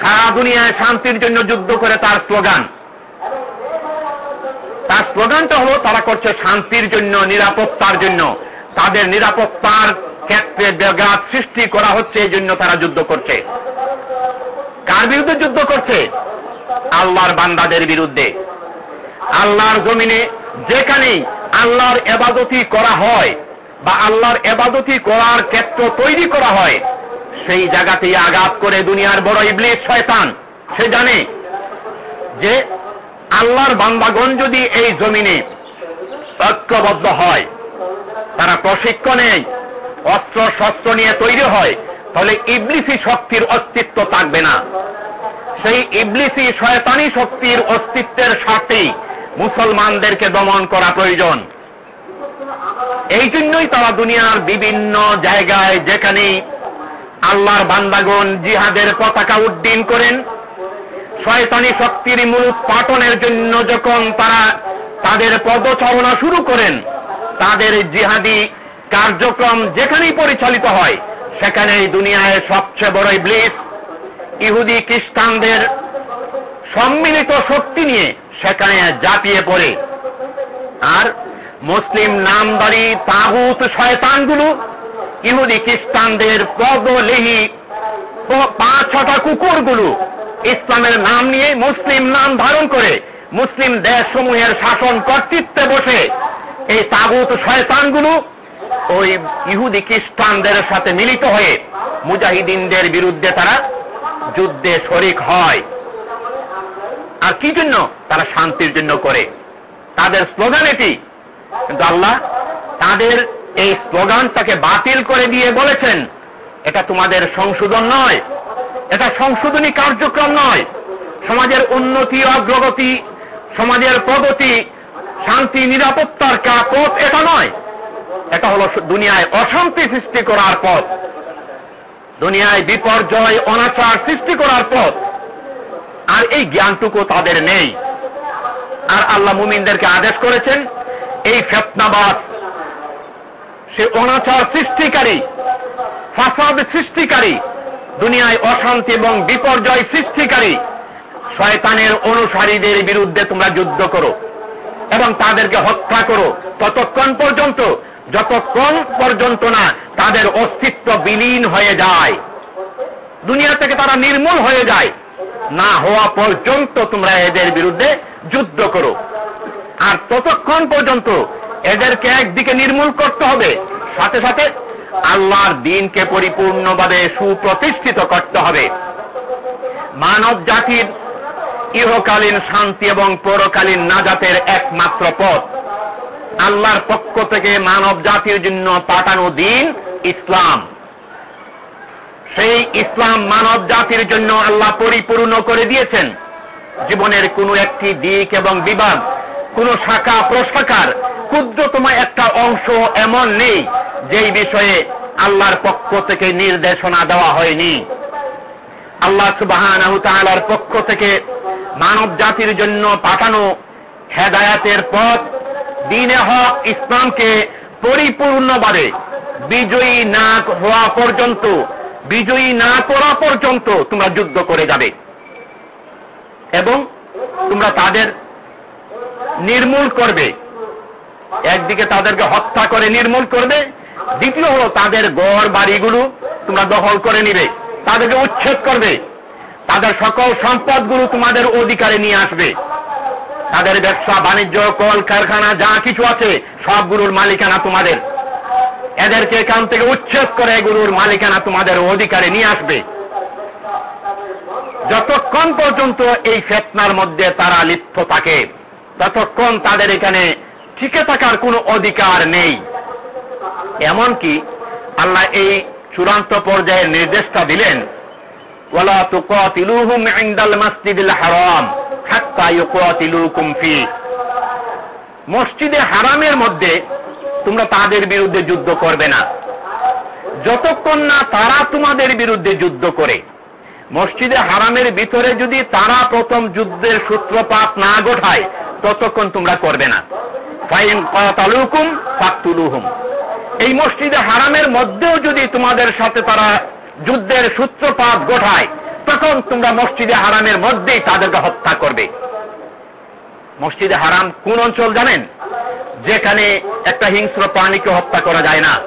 সারা দুনিয়ায় শান্তির জন্য যুদ্ধ করে তার স্লোগান। তার স্লোগানটা হলো, তারা করছে শান্তির জন্য, নিরাপত্তার জন্য। তাদের নিরাপত্তার ক্ষেত্রে ব্যাঘাত সৃষ্টি করা হচ্ছে, এই জন্য তারা যুদ্ধ করছে। কার বিরুদ্ধে যুদ্ধ করছে? আল্লাহর বান্দাদের বিরুদ্ধে। আল্লাহর জমিনে যেখানেই আল্লাহর এবাদতি করা হয় বা আল্লাহর এবাদতি করার ক্ষেত্র তৈরি করা হয়, সেই জায়গাতেই আঘাত করে দুনিয়ার বড় ইবলিস শয়তান। সে জানে যে আল্লাহর বান্দাগণ যদি এই জমিনে ঐক্যবদ্ধ হয়, তারা প্রশিক্ষণ অস্ত্র শস্ত্র নিয়ে তৈরি হয়, তাহলে ইবলিসি শক্তির অস্তিত্ব থাকবে না। সেই ইবলিসি শয়তানি শক্তির অস্তিত্বের সাথেই মুসলমানদেরকে দমন করা প্রয়োজন। এই জন্যই তারা দুনিয়ার বিভিন্ন জায়গায় যেখানে আল্লাহর বান্দাগণ জিহাদের পতাকা উড্ডীন করেন, শয়তানি শক্তির মূল পাটনের জন্য যখন তারা তাদের পদচারণা শুরু করেন, তাদের জিহাদি কার্যক্রম যেখানেই পরিচালিত হয়, সেখানেই দুনিয়ায় সবচেয়ে বড় ব্লিস ইহুদি খ্রিস্টানদের সম্মিলিত শক্তি নিয়ে সেখানে জাপিয়ে পড়ে। আর মুসলিম নামদারি তাগুত শয়তানগুলো ইহুদি খ্রিস্টানদের পদলেহি পাঁচ ছটা কুকুরগুলো ইসলামের নাম নিয়ে মুসলিম নাম ধারণ করে মুসলিম দেশসমূহের শাসন কর্তৃত্বে বসে এই তাগুত শয়তানগুলো ওই ইহুদি খ্রিস্টানদের সাথে মিলিত হয়ে মুজাহিদিনদের বিরুদ্ধে তারা যুদ্ধে শরিক হয়। আর কি জন্য? তারা শান্তির জন্য করে। তাদের স্লোগান এটি। কিন্তু আল্লাহ তাদের এই স্লোগানটাকে বাতিল করে দিয়ে বলেছেন, এটা তোমাদের সংশোধন নয়। এটা সংশোধনী কার্যক্রম নয়। সমাজের উন্নতি, অগ্রগতি, সমাজের প্রগতি, শান্তি, নিরাপত্তার পথ এটা নয়। এটা হলো দুনিয়ায় অশান্তি সৃষ্টি করার পথ। দুনিয়ায় বিপর্যয়, অনাচার সৃষ্টি করার পথ। আর এই জ্ঞানটুকু তাদের নেই। আর আল্লাহ মুমিনদেরকে আদেশ করেছেন, এই ফেতনাবাদ, সে অনাচার সৃষ্টিকারী, ফাসাদ সৃষ্টিকারী, দুনিয়ায় অশান্তি এবং বিপর্যয় সৃষ্টিকারী, শয়তানের অনুসারীদের বিরুদ্ধে তোমরা যুদ্ধ করো এবং তাদেরকে হত্যা করো। ততক্ষণ পর্যন্ত যতক্ষণ পর্যন্ত না তাদের অস্তিত্ব বিলীন হয়ে যায়। দুনিয়া থেকে তারা নির্মূল হয়ে যায়। না হওয়া পর্যন্ত তোমরা এদের বিরুদ্ধে যুদ্ধ করো। আর ততক্ষণ পর্যন্ত এদেরকে একদিকে নির্মূল করতে হবে, সাথে সাথে আল্লাহর দিনকে পরিপূর্ণভাবে সুপ্রতিষ্ঠিত করতে হবে। মানব জাতির ইহকালীন শান্তি এবং পরকালীন নাজাতের একমাত্র পথ। আল্লাহর পক্ষ থেকে মানব জাতির জন্য পাঠানো দিন ইসলাম। সেই ইসলাম মানব জাতির জন্য আল্লাহ পরিপূর্ণ করে দিয়েছেন। জীবনের কোন একটি দিক এবং বিভাগ, কোন শাখা, প্রশাখার ক্ষুদ্রতম একটা অংশ এমন নেই, যেই বিষয়ে আল্লাহর পক্ষ থেকে নির্দেশনা দেওয়া হয়নি। আল্লাহ তাআলার পক্ষ থেকে মানব জাতির জন্য পাঠানো হেদায়াতের পথ দিনে হক ইসলামকে পরিপূর্ণভাবে বিজয়ী না হওয়া পর্যন্ত, বিজয়ী না করা পর্যন্ত তোমরা যুদ্ধ করে যাবে। এবং তোমরা তাদের নির্মূল করবে। একদিকে তাদেরকে হত্যা করে নির্মূল করবে, দ্বিতীয় হলো তাদের গড় বাড়িগুলো তোমরা দখল করে নিবে, তাদেরকে উচ্ছেদ করবে। তাদের সকল সম্পদগুলো তোমাদের অধিকারে নিয়ে আসবে। তাদের ব্যবসা, বাণিজ্য, কল, কারখানা, যা কিছু আছে সবগুলোর মালিকানা তোমাদের। এদেরকে এখান থেকে উচ্ছেদ করে এগুলোর মালিকানা তোমাদের অধিকারে নিয়ে আসবে। যতক্ষণ পর্যন্ত এই ফেতনার মধ্যে তারা লিপ্ত থাকে, ততক্ষণ তাদের এখানে টিকে থাকার কোনো অধিকার নেই। এমনকি আল্লাহ এই চূড়ান্ত পর্যায়ের নির্দেশটা দিলেন, ওয়ালা তুকাতিলুহুম ইনদাল মাসজিদিল হারাম। মসজিদে হারামের মধ্যে তোমরা তাদের বিরুদ্ধে যুদ্ধ করবে না। যতক্ষণ না তারা তোমাদের বিরুদ্ধে যুদ্ধ করে। মসজিদে হারামের ভিতরে যদি তারা প্রথম যুদ্ধের সূত্রপাত না ঘটায়, ততক্ষণ তোমরা করবে না। ফাইন কাতালুকুম ফাকতুলুহুম। এই মসজিদে হারামের মধ্যেও যদি তোমাদের সাথে তারা যুদ্ধের সূত্রপাত ঘটায় তখন তোমরা মসজিদে হারামের মধ্যেই তাদেরকে হত্যা করবে। মসজিদে হারাম কোন অঞ্চল জানেন? যেখানে একটা হিংস্র প্রাণীকে হত্যা করা যায় না।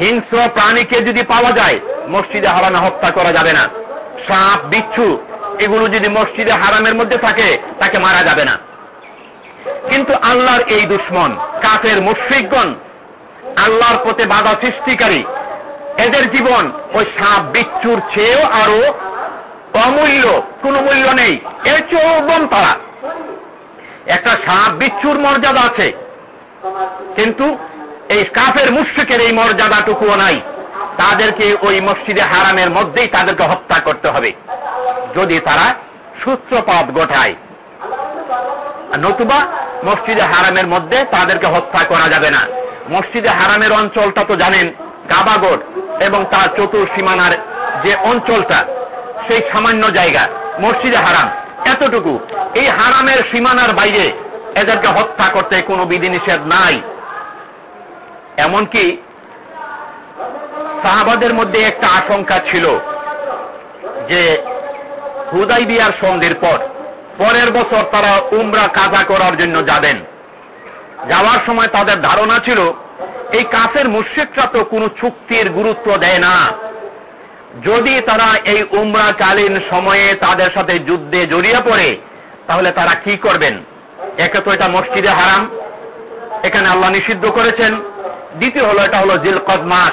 হিংস্র প্রাণীকে যদি পাওয়া যায়, মসজিদে হারামে হত্যা করা যাবে না। সাপ, বিচ্ছু, এগুলো যদি মসজিদে হারামের মধ্যে থাকে, তাকে মারা যাবে না। কিন্তু আল্লাহর এই দুশ্মন, কাফের মুশ্রিকগণ, আল্লাহর পথে বাধা সৃষ্টিকারী এদের জীবন ওই সাপ বিচ্ছুর চেয়েও আরও অমূল্য, কোনো মূল্য নেই। এর চেয়েও বম তারা। একটা সাপ বিচ্ছুর মর্যাদা আছে, কিন্তু এই কাফের মুশ্রিকের এই মর্যাদাটুকুও নাই। তাদেরকে ওই মসজিদে হারামের মধ্যেই তাদেরকে হত্যা করতে হবে। যদি তারা সূত্রপাত ঘটায় নতুবা মসজিদে হারামের মধ্যে তাদেরকে হত্যা করা যাবে না। মসজিদে হারামের অঞ্চলটা তো জানেন কাবাগড় এবং তার চতুর্সীমানার যে অঞ্চলটা, সেই সামান্য জায়গা, মসজিদে হারাম। এতটুকু। এই হারামের সীমানার বাইরে এদেরকে হত্যা করতে কোনো বিধিনিষেধ নাই। এমনকি সাহাবাদের মধ্যে একটা আশঙ্কা ছিল যে হুদাই বিয়ার সন্ধির পর, পরের বছর তারা উমরা কাজা করার জন্য যাবেন। যাওয়ার সময় তাদের ধারণা ছিল এই কাফের মুশ্রিকরা তো কোনো চুক্তির গুরুত্ব দেয় না। যদি তারা এই উমরা কালীন সময়ে তাদের সাথে যুদ্ধে জড়িয়ে পড়ে, তাহলে তারা কি করবেন? একে তো এটা মসজিদে হারাম। এখানে আল্লাহ নিষিদ্ধ করেছেন। দ্বিতীয় হলো, এটা হলো জিলকদ মাস,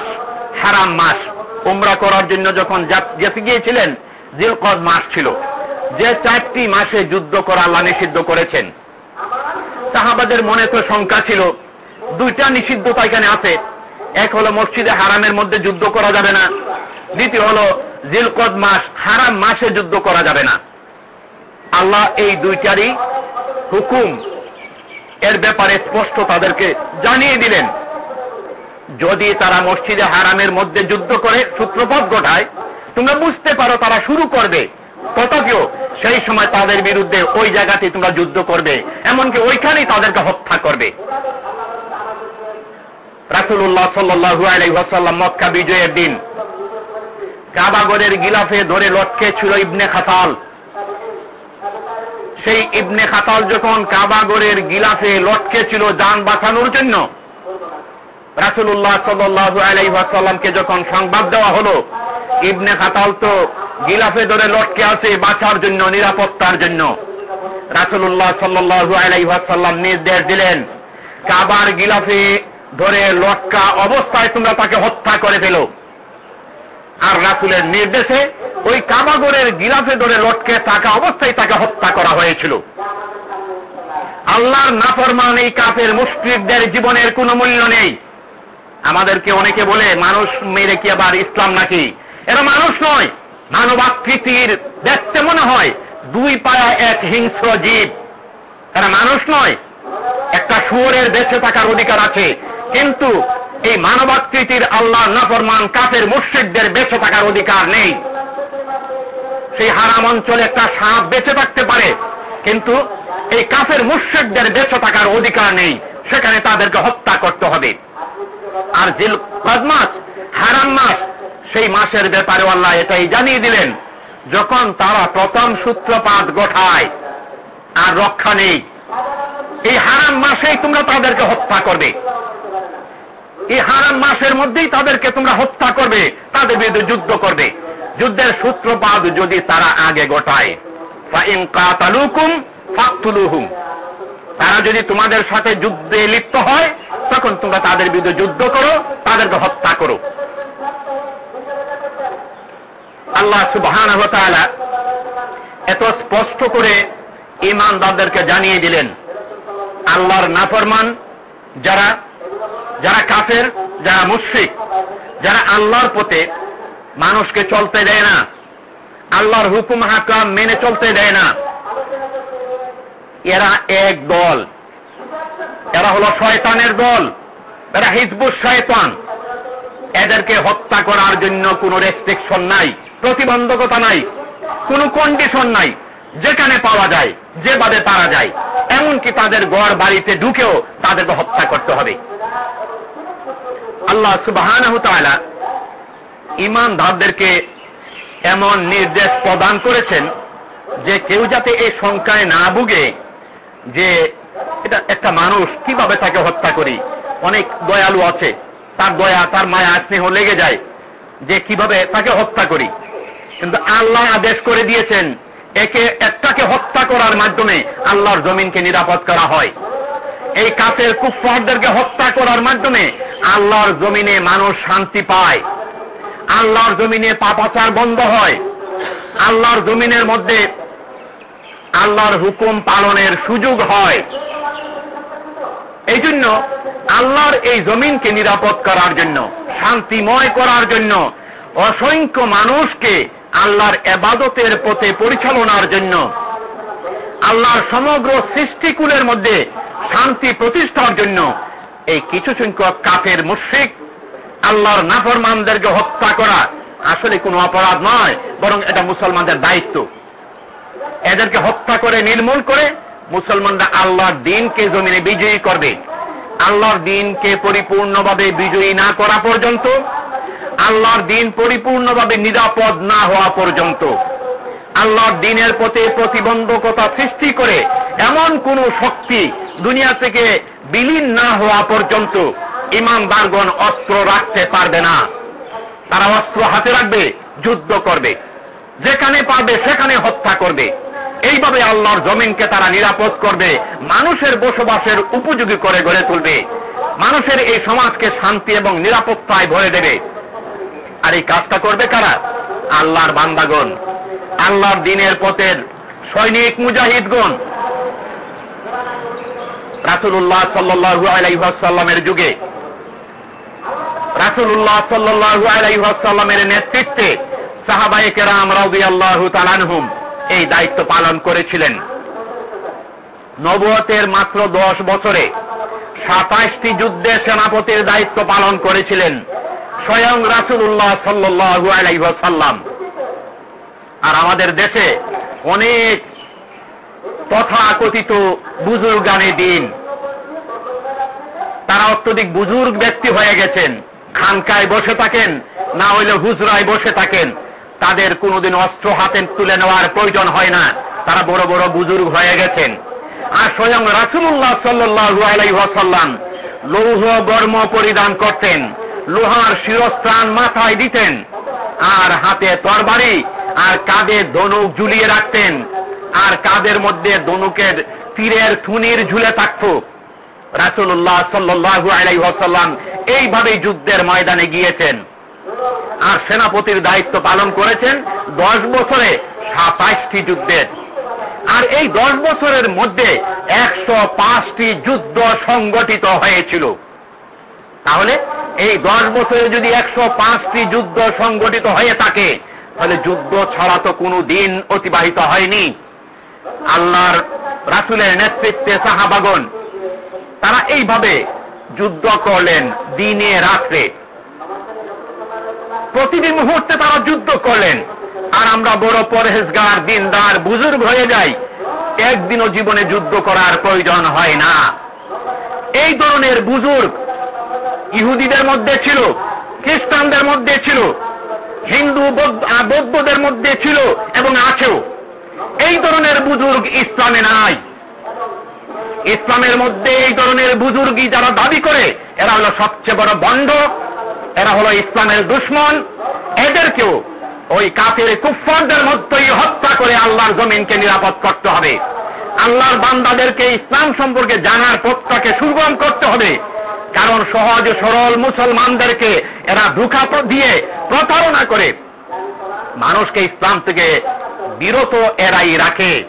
হারাম মাস। উমরা করার জন্য যখন যেতে গিয়েছিলেন, জিলকদ মাস ছিল। যে চারটি মাসে যুদ্ধ করা আল্লাহ নিষিদ্ধ করেছেন। সাহাবাদের মনে তো শঙ্কা ছিল দুইটা নিষিদ্ধতা এখানে আছে। এক হলো মসজিদে হারামের মধ্যে যুদ্ধ করা যাবে না। দ্বিতীয় হলো জিলকদ মাস, হারাম মাসে যুদ্ধ করা যাবে না। আল্লাহ এই দুইটারই হুকুম। এর ব্যাপারে স্পষ্ট তাদেরকে জানিয়ে দিলেন। যদি তারা মসজিদে হারামের মধ্যে যুদ্ধ করে, সূত্রপাত ঘটায়, তোমরা বুঝতে পারো তারা শুরু করবে। তথাপিও সেই সময় তাদের বিরুদ্ধে ওই জায়গাতে তোমরা যুদ্ধ করবে। এমনকি ওইখানেই তাদেরকে হত্যা করবে। রাসুল্লাহ সাল্লু আলাইসাল্লাম মক্কা বিজয়ের দিন। কাবাগরের গিলাফে ধরে লটকে ছিল ইবনে খাতাল। সেই ইবনে খাতাল যখন কাবাগরের গিলাফে লটকে ছিল যান বাঁচানোর জন্য রাসুল্লাহ সাল্লু আলাইসাল্লামকে যখন সংবাদ দেওয়া হলো, ইবনে খাতাল তো গিলাফে ধরে লটকে আছে বাঁচার জন্য, নিরাপত্তার জন্য। রাসুল্লাহ সাল্লু আলাইসাল্লাম নির্দেশ দিলেন, কাবার গিলাফে ধরে লটকা অবস্থায় তোমরা তাকে হত্যা করে ফেলো। আর রাসুলের নির্দেশে ওই কাবাগরের গিলাফে ধরে লটকে থাকা অবস্থায় তাকে হত্যা করা হয়েছিল। আল্লাহর নাফরমান এই কাফের মুসলিমদের জীবনের কোনো মূল্য নেই। আমাদেরকে অনেকে বলে, মানুষ মেরে কি আবার ইসলাম নাকি? এরা মানুষ নয়। মানবাকৃতির দেখতে মনে হয়, দুই পায়া এক হিংস্র জীব। এরা মানুষ নয়। একটা শুয়োরের বেঁচে থাকার অধিকার আছে। কিন্তু এই মানবাকৃতির আল্লাহ নাফরমান কাফের মুর্শিদদের বেঁচে থাকার অধিকার নেই। সেই হারাম অঞ্চলে একটা সাপ বেঁচে থাকতে পারে, কিন্তু এই কাফের মুর্শিদদের বেঁচে থাকার অধিকার নেই। সেখানে তাদেরকে হত্যা করতে হবে। আর জিল মাস, হারাম মাস, সেই মাসের ব্যাপারে আল্লাহ এটাই জানিয়ে দিলেন, যখন তারা প্রথম সূত্রপাত গোঠায় আর রক্ষা নেই, এই হারাম মাসেই তোমরা তাদেরকে হত্যা করবে। এই হারাম মাসের মধ্যেই তাদেরকে তোমরা হত্যা করবে, তাদের বিরুদ্ধে যুদ্ধ করবে। যুদ্ধের সূত্রপাত যদি তারা আগে গোটায় তারা যদি তোমাদের সাথে যুদ্ধে লিপ্ত হয়, তখন তোমরা তাদের বিরুদ্ধে যুদ্ধ করো, তাদেরকে হত্যা করো। আল্লাহ সুবহান এত স্পষ্ট করে ইমানদারদেরকে জানিয়ে দিলেন, আল্লাহর নাফরমান যারা যারা কাফের, যারা মুশ্রিক, যারা আল্লাহর পথে মানুষকে চলতে দেয় না, আল্লাহর হুকুম, হাকাম মেনে চলতে দেয় না, এরা এক দল। এরা হলো শয়তানের দল, এরা হিজবুর শয়তান। এদেরকে হত্যা করার জন্য কোনো রেস্ট্রিকশন নাই, প্রতিবন্ধকতা নাই, কোনো কন্ডিশন নাই, যেখানে পাওয়া যায় যেভাবে পারা যায়। এমনকি তাদের গড় বাড়িতে ঢুকেও তাদেরকে হত্যা করতে হবে। আল্লাহ সুবাহ ইমানদারদেরকে এমন নির্দেশ প্রদান করেছেন যে কেউ যাতে এই সংখ্যায় না ভুগে যে এটা একটা মানুষ কীভাবে তাকে হত্যা করি? অনেক দয়ালু আছে। তার দয়া, তার মায়া, স্নেহ লেগে যায় যে কীভাবে তাকে হত্যা করি। কিন্তু আল্লাহ আদেশ করে দিয়েছেন, একে একটাকে হত্যা করার মাধ্যমে আল্লাহর জমিনকে নিরাপদ করা হয়। এই কাফের কুফফারদেরকে হত্যা করার মাধ্যমে আল্লাহর জমিনে মানুষ শান্তি পায়। আল্লাহর জমিনে পাপাচার বন্ধ হয়। আল্লাহর জমিনের মধ্যে আল্লাহর হুকুম পালনের সুযোগ হয়। এই জন্য আল্লাহর এই জমিনকে নিরাপদ করার জন্য, শান্তিময় করার জন্য, অসংখ্য মানুষকে আল্লাহর এবাদতের পথে পরিচালনার জন্য আল্লাহর সমগ্র সৃষ্টিকুলের মধ্যে শান্তি প্রতিষ্ঠার জন্য এই কিছু সংখ্যক কাফের মুশ্রিক আল্লাহর নাফরমানদেরকে হত্যা করা আসলে কোনো অপরাধ নয়, বরং এটা মুসলমানদের দায়িত্ব। এদেরকে হত্যা করে, নির্মূল করে মুসলমানরা আল্লাহর দিনকে জমিনে বিজয়ী করবে। আল্লাহর দিনকে পরিপূর্ণভাবে বিজয়ী না করা পর্যন্ত, আল্লাহর দিন পরিপূর্ণভাবে নিরাপদ না হওয়া পর্যন্ত আল্লাহর দিনের পথে প্রতিবন্ধকতা সৃষ্টি করে এমন কোন শক্তি দুনিয়া থেকে বিলীন না হওয়া পর্যন্ত ইমানদারগণ অস্ত্র রাখতে পারবে না। তারা অস্ত্র হাতে রাখবে, যুদ্ধ করবে। যেখানে পারবে, সেখানে হত্যা করবে। এইভাবে আল্লাহর জমিনকে তারা নিরাপদ করবে, মানুষের বসবাসের উপযোগী করে গড়ে তুলবে। মানুষের এই সমাজকে শান্তি এবং নিরাপত্তায় ভরে দেবে। আর এই কাজটা করবে কারা? আল্লাহর বান্দাগণ। আল্লাহর দিনের পথের সৈনিক মুজাহিদগণ। রাসুল্লাহ সাল্লু আলাইসাল্লামের যুগে। রাসুল্লাহ সাল্লু আলাইসাল্লামের নেতৃত্বে সাহাবাই কেরাম রাউদি আল্লাহ তালানহুম এই দায়িত্ব পালন করেছিলেন। নবতের মাত্র দশ বছরে সাতাশটি যুদ্ধে সেনাপতির দায়িত্ব পালন করেছিলেন স্বয়ং রাসুল্লাহ সাল্লু আলাইসাল্লাম আর আমাদের দেশে অনেক তথাকথিত বুজুর্গানে দিন। তারা অত্যধিক বুজুর্গ ব্যক্তি হয়ে গেছেন। খানকায় বসে থাকেন, না হইলে হুজরায় বসে থাকেন। তাদের কোনোদিন অস্ত্র হাতে তুলে নেওয়ার প্রয়োজন হয় না। তারা বড় বড় বুজুর্গ হয়ে গেছেন। আর স্বয়ং রাসুল্লাহ সাল্লু আলাইসাল্লাম লৌহ গর্ম পরিধান করতেন, লোহার শিরস্ত্রাণ মাথায় দিতেন, আর হাতে তরবারি আর কাঁধে ধনুক ঝুলিয়ে রাখতেন, আর কাঁধের মধ্যে ধনুকের তীরের থুনির ঝুলে থাকত। রাসুল্লাহ সাল্লু আলাইসাল্লাম এইভাবে যুদ্ধের ময়দানে গিয়েছেন। আর সেনাপতির দায়িত্ব পালন করেছেন দশ বছরে সাতাইশটি যুদ্ধের। আর এই দশ বছরের মধ্যে একশো পাঁচটি যুদ্ধ সংগঠিত হয়েছিল। তাহলে এই দশ বছরে যদি একশো পাঁচটি যুদ্ধ সংগঠিত হয়ে থাকে তাহলে যুদ্ধ ছাড়া তো কোনো দিন অতিবাহিত হয়নি। আল্লাহর রাসুলের নেতৃত্বে সাহাবাগন তারা এইভাবে যুদ্ধ করলেন দিনে রাত্রে। প্রতিটি মুহূর্তে তারা যুদ্ধ করলেন। আর আমরা বড় পরহেজগার, দিনদার, বুজুর্গ হয়ে যাই। একদিনও জীবনে যুদ্ধ করার প্রয়োজন হয় না। এই ধরনের বুজুর্গ ইহুদিদের মধ্যে ছিল, খ্রিস্টানদের মধ্যে ছিল। হিন্দু বৌদ্ধদের মধ্যে ছিল এবং আছেও। এই ধরনের বুজুর্গ ইসলামে নাই। ইসলামের মধ্যে এই ধরনের বুজুর্গি যারা দাবি করে, এরা হলো সবচেয়ে বড় বন্ধ, এরা হলো ইসলামের দুশ্মন। এদেরকেও ওই কাফের কুফফারদের মধ্যেই হত্যা করে আল্লাহর জমিনকে নিরাপদ করতে হবে। আল্লাহর বান্দাদেরকে ইসলাম সম্পর্কে জানার পথটাকে সুগম করতে হবে। কারণ সহজ সরল মুসলমানদেরকে এরা ধোকা দিয়ে প্রতারণা করে। মানুষকে ইসলাম থেকে বিরত এরাই রাখে।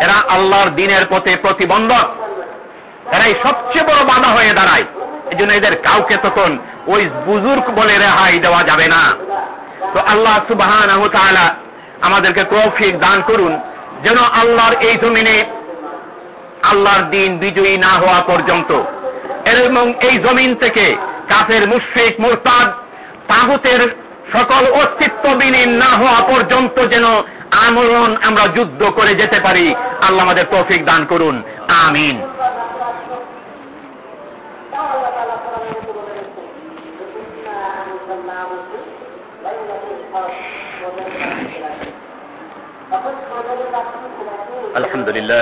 এরা আল্লাহর দিনের পথে প্রতিবন্ধক। এরাই সবচেয়ে বড় বাধা হয়ে দাঁড়ায়। এই জন্য এদের কাউকে তখন ওই বুজুর্গ বলে রেহাই দেওয়া যাবে না। তো আল্লাহ সুবাহান আমাদেরকে তৌফিক দান করুন, যেন আল্লাহর এই জমিনে আল্লাহর দিন বিজয়ী না হওয়া পর্যন্ত এবং এই জমিন থেকে কাফের মুশ্রিক মোরতাদ তাহুতের সকল অস্তিত্ব বিলীন না হওয়া পর্যন্ত যেন আমরণ আমরা যুদ্ধ করে যেতে পারি আল্লাহ আমাদের তৌফিক দান করুন আমিন الحمد لله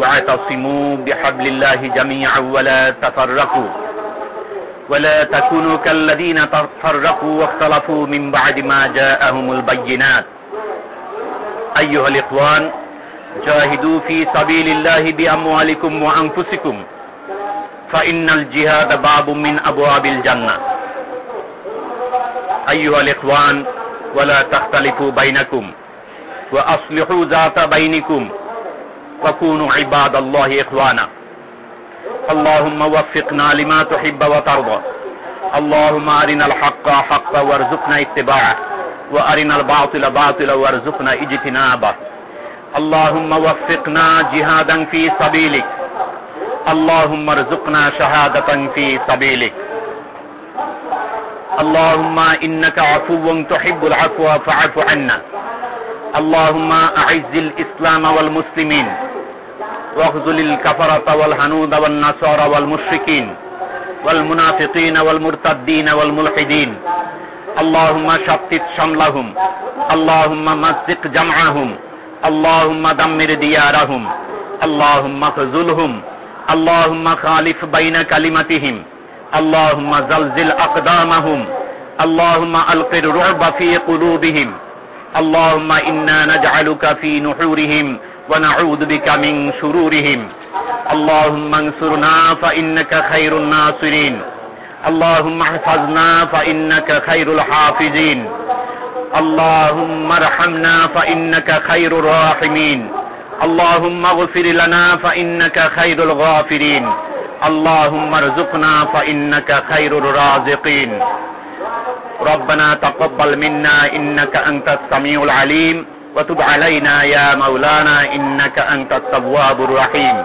واعتصموا بحبل الله جميعا ولا تفرقوا. ولا تكونوا كالذين تفرقوا واختلفوا من بعد ما جاءهم البينات. أيها الإخوان جاهدوا في سبيل الله بأموالكم وأنفسكم فإن الجهاد باب من أبواب الجنة. أيها الإخوان ولا تختلفوا بينكم وأصلحوا ذات بينكم وكونوا عباد الله إخوانا. اللهم وفقنا لما تحب وترضى. اللهم أرنا الحق حقا وارزقنا اتباعه. وأرنا الباطل باطلا وارزقنا اجتنابه. اللهم وفقنا جهادا في سبيلك. اللهم ارزقنا شهادة في سبيلك. اللهم إنك عفو تحب العفو فاعف عنا. اللهم أعز الإسلام والمسلمين. واخذل الكفرة والهنود والنصارى والمشركين والمنافقين والمرتدين والملحدين. اللهم شتت شملهم. اللهم مزق جمعهم. اللهم دمر ديارهم. اللهم خذلهم اللهم خالف بين كلمتهم. اللهم زلزل أقدامهم. اللهم ألق الرعب في قلوبهم. اللهم إنا نجعلك في نحورهم. ونعوذ بك من شرورهم اللهم انصرنا فإنك خير الناصرين اللهم احفظنا فإنك خير الحافظين اللهم ارحمنا فإنك خير الراحمين اللهم اغفر لنا فإنك خير الغافرين اللهم ارزقنا فإنك خير الرازقين ربنا تقبل منا إنك أنت السميع العليم وتب علينا يا مولانا إنك أنت التواب الرحيم.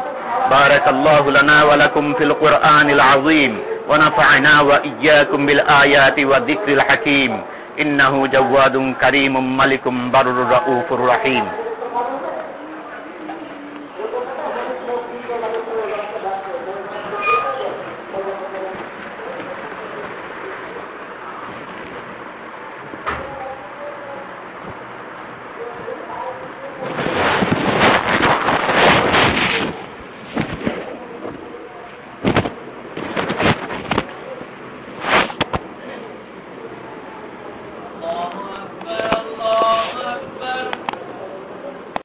بارك الله لنا ولكم في القرآن العظيم ونفعنا وإياكم بالآيات والذكر الحكيم. إنه جواد كريم ملك بر رؤوف رحيم